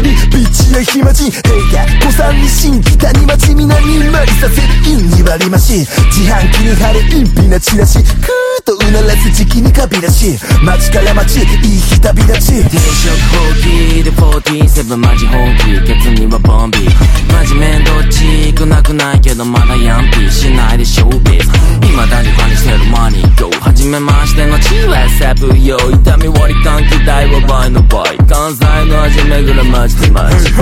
ピカみなりビッチや暇人平が子さんに新北に町みなにまりさせる陰に割り増し自販機に貼れ陰微なチラシクーとうならす時期にかびらし街から街いい日旅立ち定食放棄で47マジ本気ケツにはボンビー真面目どっちくなくないけどまだヤンピーしないでショービズ未だにファにしてるマニー Go 初めましてのチーラセブよ痛み割り換気代は倍の倍関西の味巡る街と街 Hey, 優秀のおかげで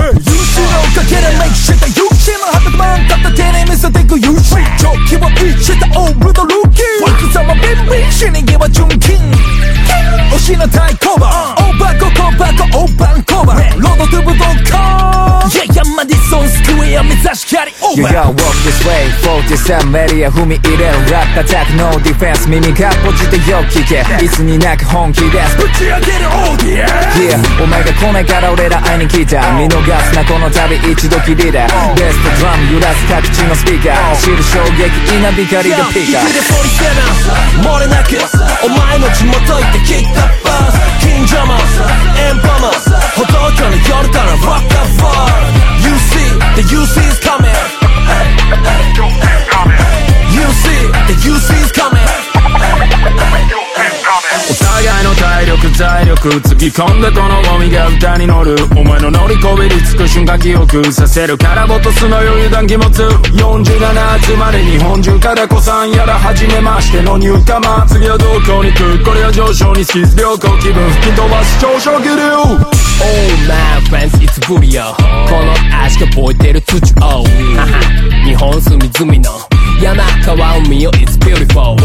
make shit だ優秀の800万片手に見せてく優秀ジョッキはピッチだオールドルーキー生き様ビンビン死に際純金推しの太鼓判大箱小箱大判小判ローソンスクエア目指し You バー gotta walk this way 47エリア踏み入れるラックアタック No defense 耳がポチってよく聞けいつになく本気ですぶち上げるオーディエン Yeah お前が来ないから俺ら会いに来た見逃すなこの旅一度きりだベストドラム揺らす各地のスピーカー走る衝撃稲光がピカいずれ47漏れなくお前の地元行ってキックアッパーズキンジャマーズエンパマーズ歩道橋の夜から Rock the UC is coming. You see, the is coming. You see the UC is coming くつぎ込んでこのゴミが歌に乗るお前の乗りこびりつく瞬間記憶させるからボトスの余裕断気持ち47集まり日本中から子さんやら初めましてのニューカマー次はどこに行くこれは上昇に好き良好気分吹き飛ばす上昇気流 Oh my friends, it's Burio この足が覚えてる土を日本隅々の山川を見よ It's beautiful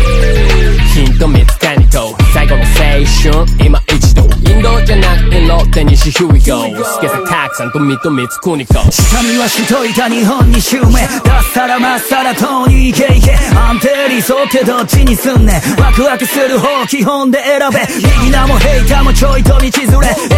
ヒント見つけにと最後の青春今一度インドじゃなくてロッテ西ヒュー we go スケさたくさんと水戸光国子下見はしといた日本に襲名脱サラまっさらとに行け行け安定理想ってどっちにすんねん。ワクワクする方基本で選べ。右ナもヘイターもちょいと道連れ。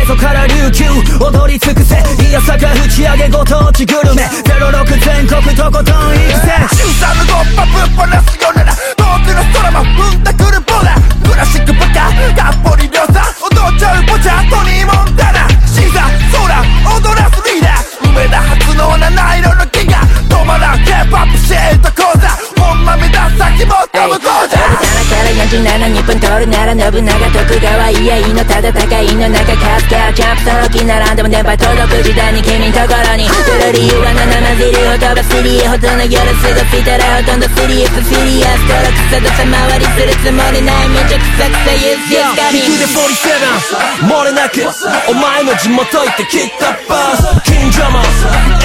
江戸から琉球踊り尽くせ。いや坂打ち上げご当地グルメ。06全国とことん行くぜ小さなゴッパぶっ放すよなら遠くの空も踏んだくるボーダークラシックバカがっぽり両さ踊っちゃうポチャトニーモンタナシザ空踊らすリーダー梅田初の七色の木が止まらん。ケーパップシェイト講座。本間目指す先も飛ぶ講座47日本取るなら信長徳川家いいのただ高いの中カスカーキャンプその気並んでも電波届く時代に君んところに来る理由は7のビルを飛ばすリエほど夜過ごしたらほとんどスリープフィリアストロクさ回りするつもりないめちゃくさくさユースユースカミ引きで47漏れなくお前の地元行って切ったバス近所も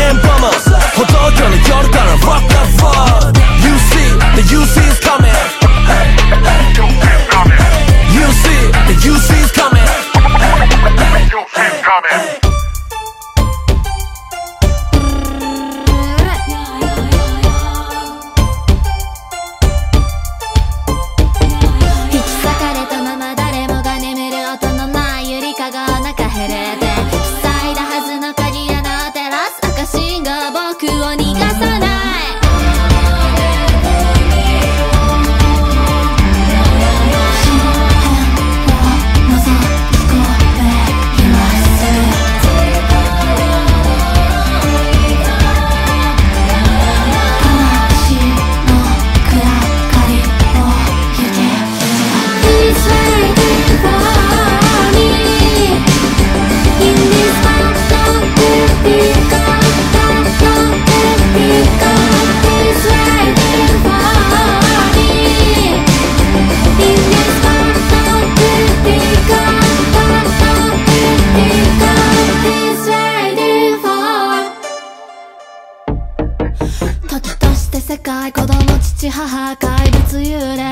エンパも歩道橋の夜から Rock the fuck You see the UC is coming You see the UC is coming「引き you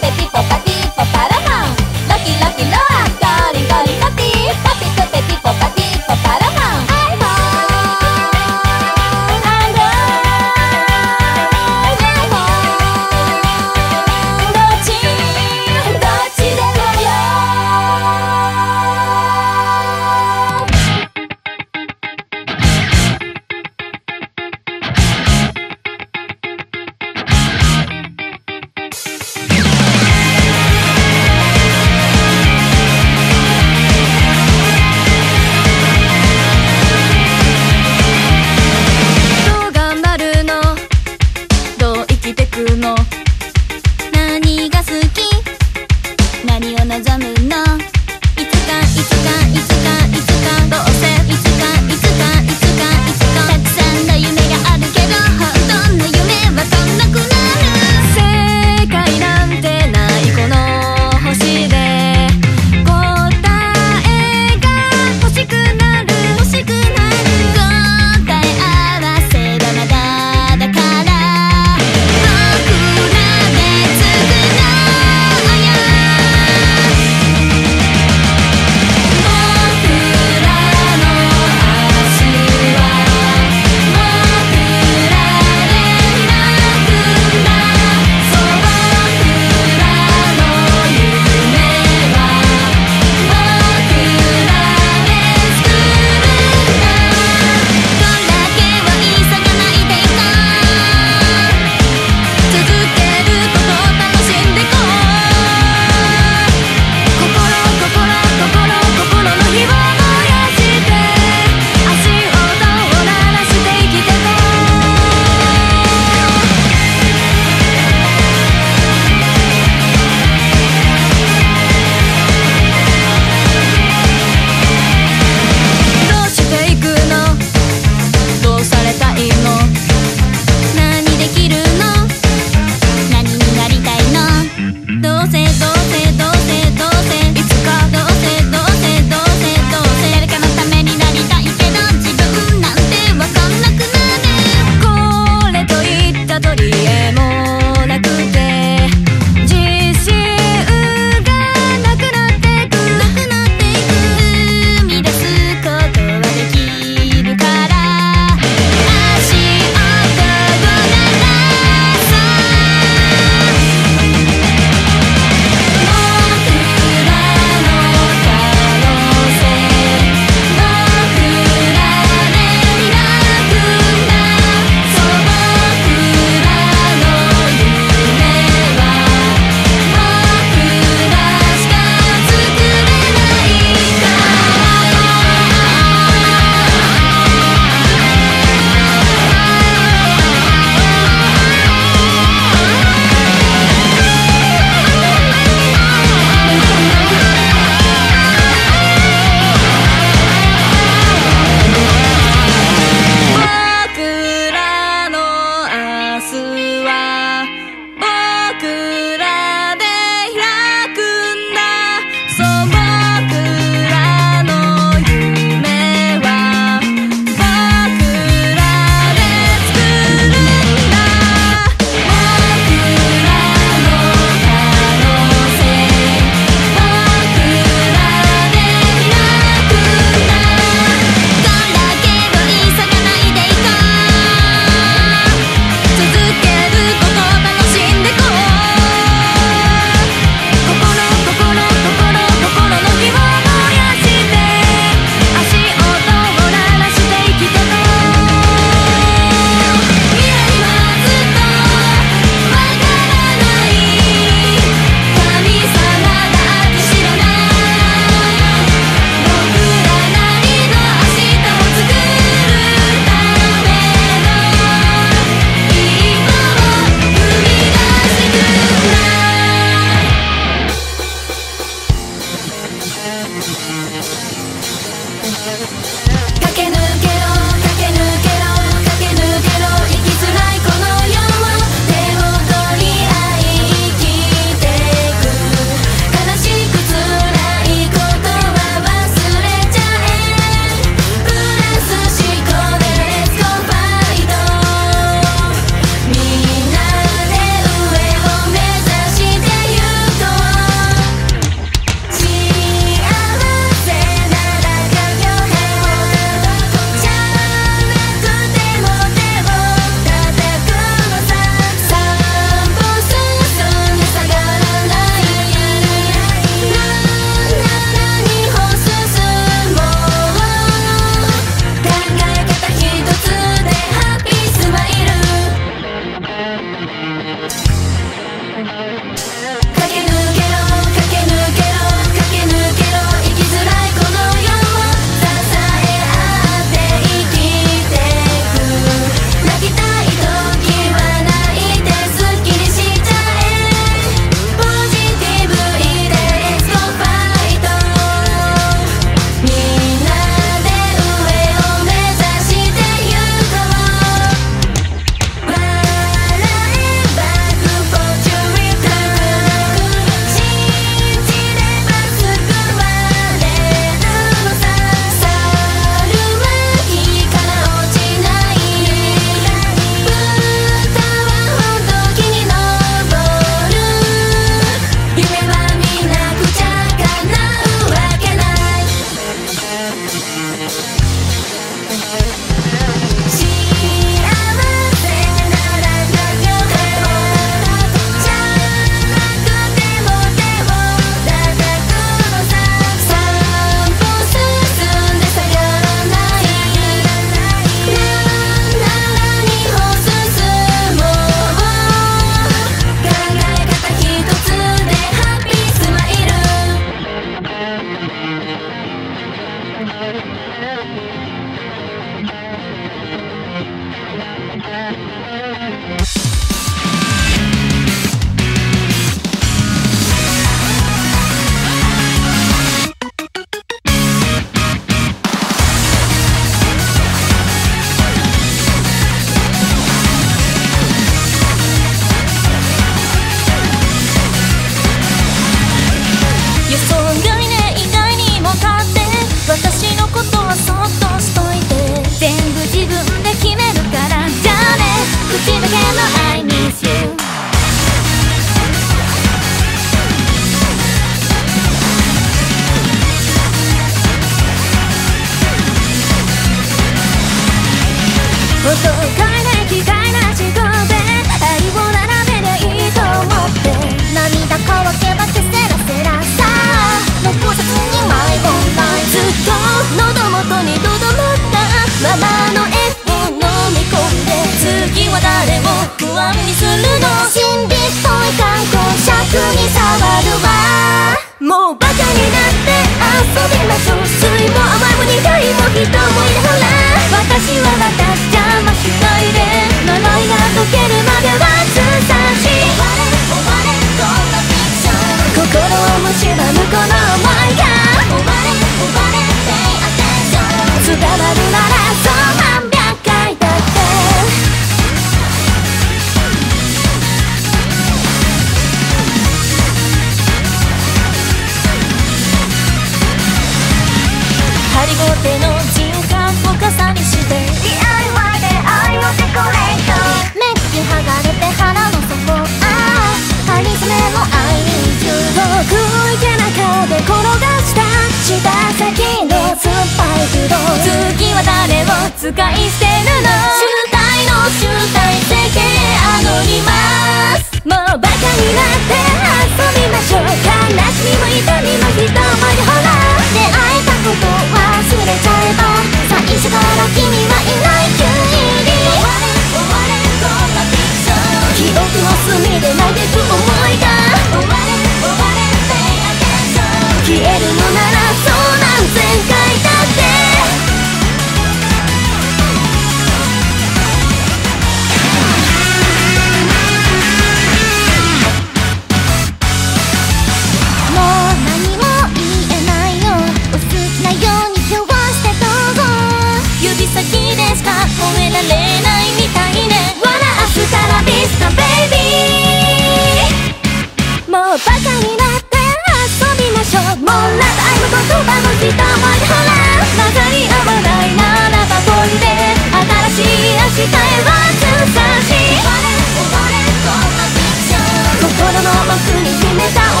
めた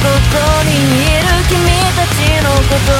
ここにいる君たちのこと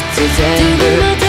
三つ全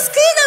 救う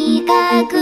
とにかく